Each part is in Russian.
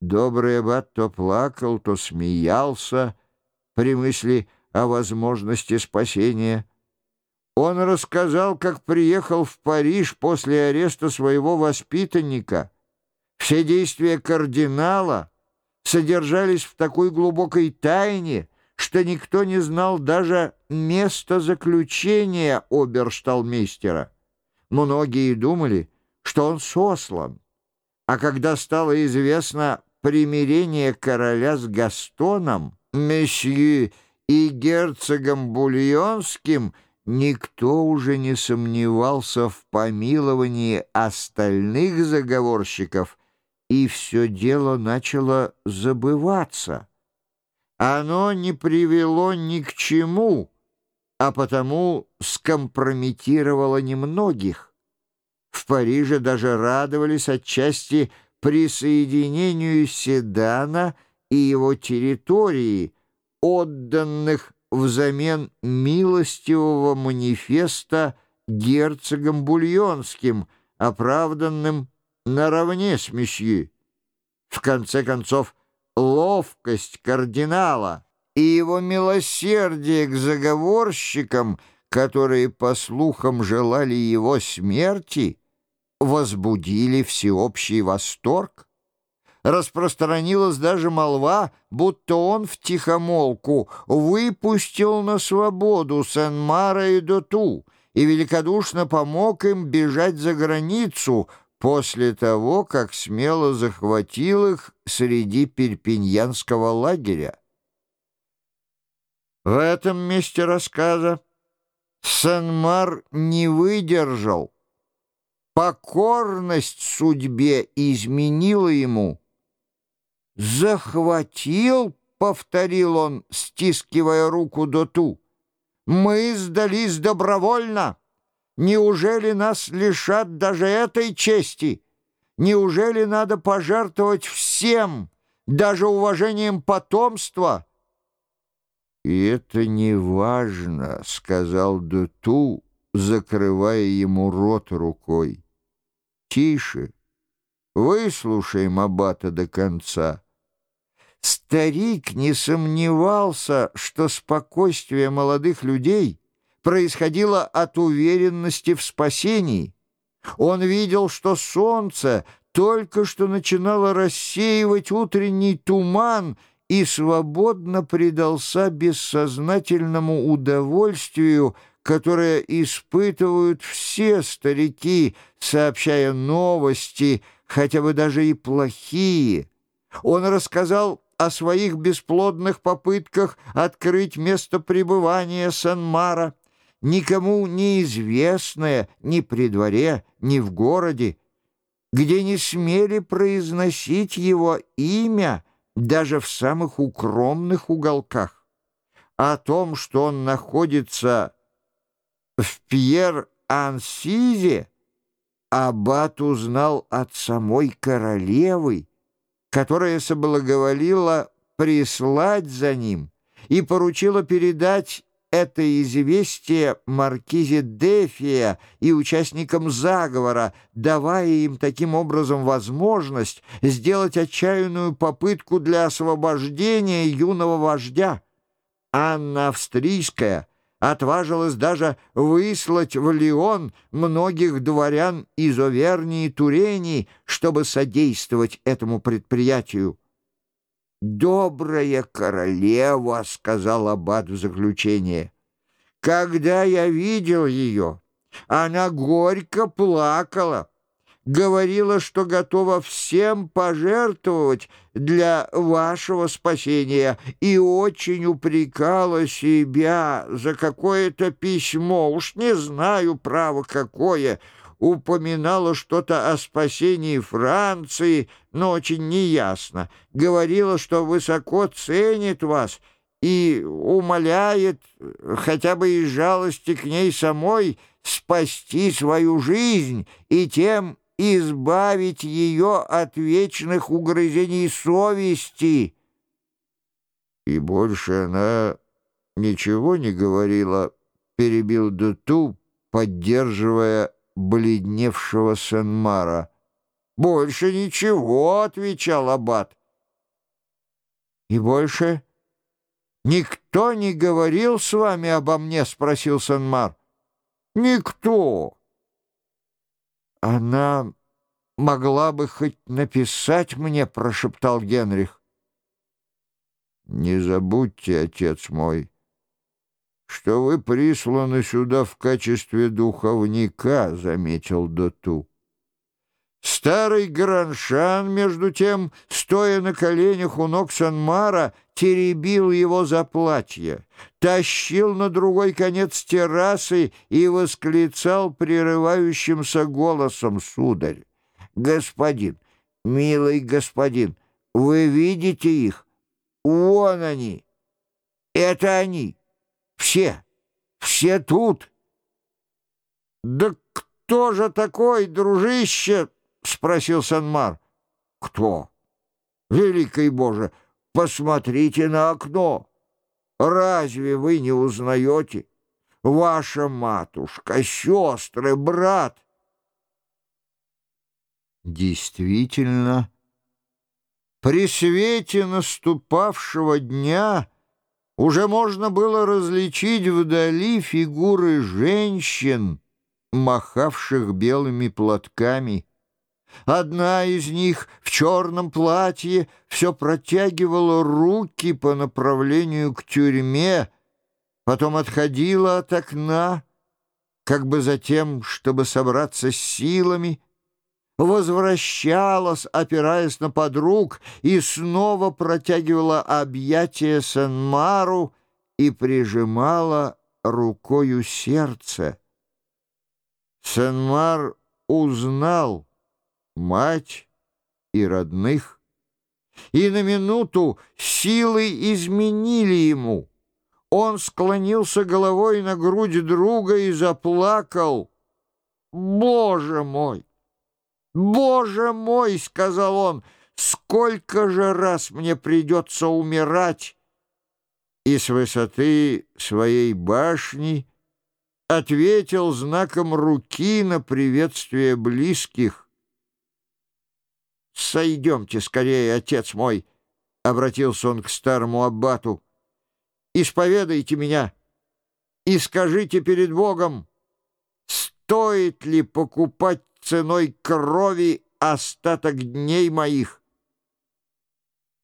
Добрый аббат то плакал, то смеялся при мысли о возможности спасения. Он рассказал, как приехал в Париж после ареста своего воспитанника. Все действия кардинала содержались в такой глубокой тайне, что никто не знал даже места заключения обершталмейстера. Многие думали, что он сослан. А когда стало известно примирение короля с Гастоном, месье и герцогом Бульонским, никто уже не сомневался в помиловании остальных заговорщиков, и все дело начало забываться. Оно не привело ни к чему, а потому скомпрометировало немногих. В Париже даже радовались отчасти присоединению Седана и его территории, отданных взамен милостивого манифеста герцогом Бульонским, оправданным наравне с месье. В конце концов, ловкость кардинала и его милосердие к заговорщикам, которые, по слухам, желали его смерти, возбудили всеобщий восторг. Распространилась даже молва, будто он втихомолку выпустил на свободу Сен-Мара и Доту и великодушно помог им бежать за границу после того, как смело захватил их среди перпиньянского лагеря. В этом месте рассказа Сен-Мар не выдержал, Покорность судьбе изменила ему. «Захватил», — повторил он, стискивая руку Доту, — «мы сдались добровольно. Неужели нас лишат даже этой чести? Неужели надо пожертвовать всем, даже уважением потомства?» «И это не важно», — сказал Доту, закрывая ему рот рукой. Тише. Выслушаем Аббата до конца. Старик не сомневался, что спокойствие молодых людей происходило от уверенности в спасении. Он видел, что солнце только что начинало рассеивать утренний туман и свободно предался бессознательному удовольствию, которое испытывают все старики, сообщая новости, хотя бы даже и плохие. Он рассказал о своих бесплодных попытках открыть место пребывания Сан-Мара, никому неизвестное ни при дворе, ни в городе, где не смели произносить его имя даже в самых укромных уголках. О том, что он находится в Пьер-Ансизе аббат узнал от самой королевы, которая соблаговолила прислать за ним и поручила передать это известие маркизе Дефия и участникам заговора, давая им таким образом возможность сделать отчаянную попытку для освобождения юного вождя. Анна Австрийская — отважилась даже выслать в Лион многих дворян из Овернии и Турении, чтобы содействовать этому предприятию. «Добрая королева», — сказал Аббат в заключение, — «когда я видел ее, она горько плакала» говорила, что готова всем пожертвовать для вашего спасения и очень упрекала себя за какое-то письмо, уж не знаю, право какое, упоминала что-то о спасении Франции, но очень неясно, говорила, что высоко ценит вас и умоляет, хотя бы из жалости к ней самой, спасти свою жизнь и тем избавить ее от вечных угрызений совести. И больше она ничего не говорила, перебил Дуту, поддерживая бледневшего сен-мара. «Больше ничего», — отвечал Аббат. И больше никто не говорил с вами обо мне? — спросил Санмар. Никто. Она могла бы хоть написать мне, — прошептал Генрих. Не забудьте, отец мой, что вы присланы сюда в качестве духовника, — заметил Доту. Старый Граншан, между тем, стоя на коленях у ног Санмара, теребил его за платье, тащил на другой конец террасы и восклицал прерывающимся голосом, «Сударь, господин, милый господин, вы видите их? Вон они! Это они! Все! Все тут!» «Да кто же такой, дружище?» — спросил Санмар. «Кто?» «Великий Боже, посмотрите на окно! Разве вы не узнаете? Ваша матушка, сестры, брат!» Действительно, при свете наступавшего дня уже можно было различить вдали фигуры женщин, махавших белыми платками. Одна из них в черном платье все протягивала руки по направлению к тюрьме, потом отходила от окна, как бы затем, чтобы собраться с силами, возвращалась, опираясь на подруг, и снова протягивала объятия Санмару и прижимала рукою сердце. Санмар узнал, мать и родных. И на минуту силы изменили ему. Он склонился головой на грудь друга и заплакал. «Боже мой! Боже мой!» — сказал он. «Сколько же раз мне придется умирать!» И с высоты своей башни ответил знаком руки на приветствие близких. «Сойдемте скорее, отец мой!» — обратился он к старому аббату. «Исповедайте меня и скажите перед Богом, стоит ли покупать ценой крови остаток дней моих?»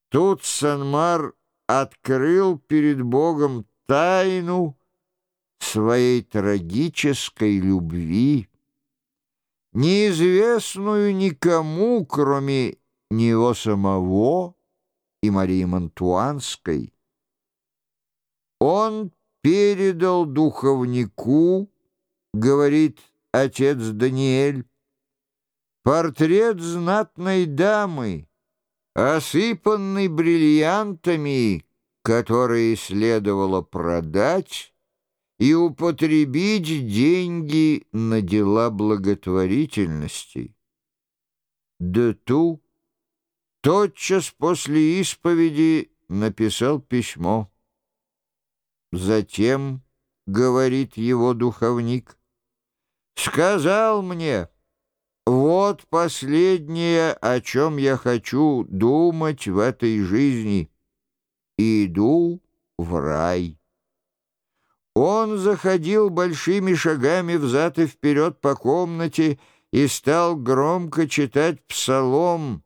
Тут Санмар открыл перед Богом тайну своей трагической любви неизвестную никому, кроме него самого и Марии Монтуанской. Он передал духовнику, говорит отец Даниэль, портрет знатной дамы, осыпанный бриллиантами, которые следовало продать, и употребить деньги на дела благотворительности. Дету тотчас после исповеди написал письмо. Затем, говорит его духовник, сказал мне, вот последнее, о чем я хочу думать в этой жизни. Иду в рай. Он заходил большими шагами взад и вперед по комнате и стал громко читать псалом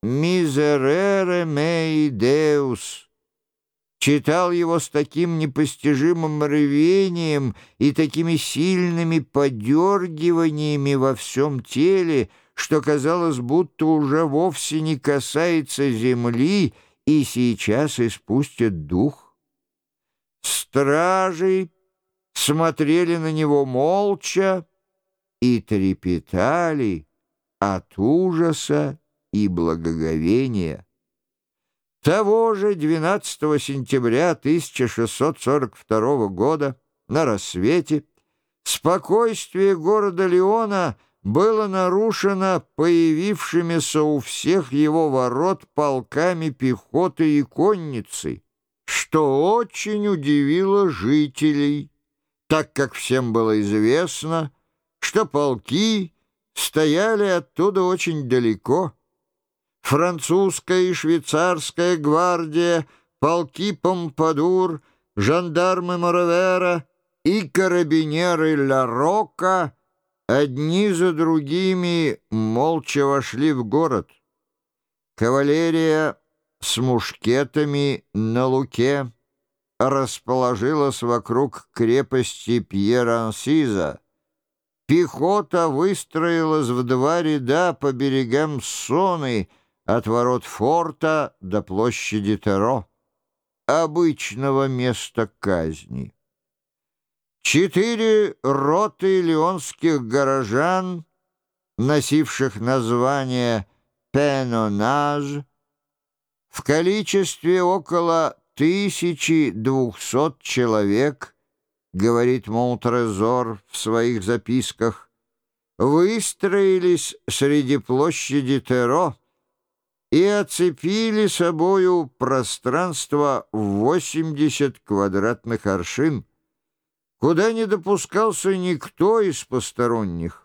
«Мизерере мей деус». Читал его с таким непостижимым рвением и такими сильными подергиваниями во всем теле, что казалось, будто уже вовсе не касается земли и сейчас испустит дух. Стражи смотрели на него молча и трепетали от ужаса и благоговения. Того же 12 сентября 1642 года на рассвете спокойствие города Леона было нарушено появившимися у всех его ворот полками пехоты и конницы что очень удивило жителей, так как всем было известно, что полки стояли оттуда очень далеко. французская и швейцарская гвардия, полки Помпадур, жандармы Моровера и карабинеры Ла Рока одни за другими молча вошли в город. Кавалерия с мушкетами на луке расположилась вокруг крепости Пьер-Ансиза. Пехота выстроилась в два ряда по берегам Соны от ворот форта до площади Теро, обычного места казни. Четыре роты леонских горожан, носивших название «Пенонаж», в количестве около 1200 человек, говорит Монтрезор в своих записках, выстроились среди площади Теро и оцепили собою пространство в 80 квадратных аршин, куда не допускался никто из посторонних.